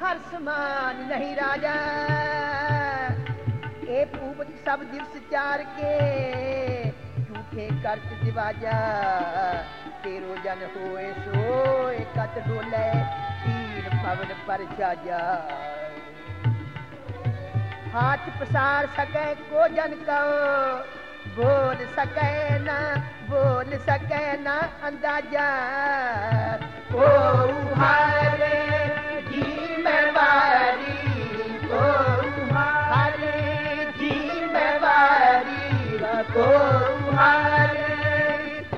Harsman, Nahirada. सब दिवस चार के झूठे कर्त दिवाजा। तेरो जन होए सोए कत डोले तीन पवन पर जाजा। हाथ पसार सके को जन को बोल सके ना, बोल सके ना अंदाज़ा। ओ हारे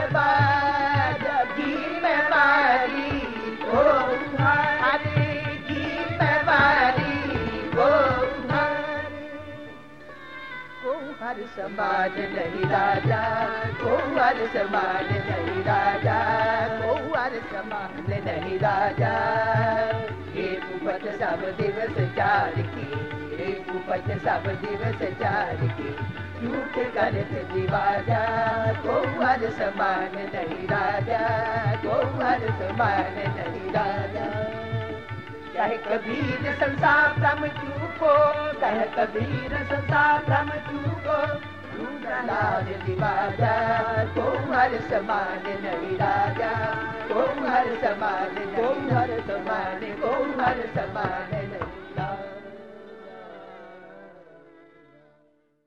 अनहद बाज जी में मारी ओ हरे जी में मारी ओ हरे को हर समाज नहीं राजा, को हर समाज नहीं राजा, को हर समाज नहीं राजा। एक उपत सब दिवस चार की, एक उपत सब दिवस चार की। झूठ करत दिवाजा को हर समान नहीं राजा को हर समान नहीं राजा। कह कबीर संसार भ्रम चूको, कह कबीर संसार भ्रम चूको लाज दिवाजा को हर समान नहीं राजा। को हर समान को हर समान को हर समान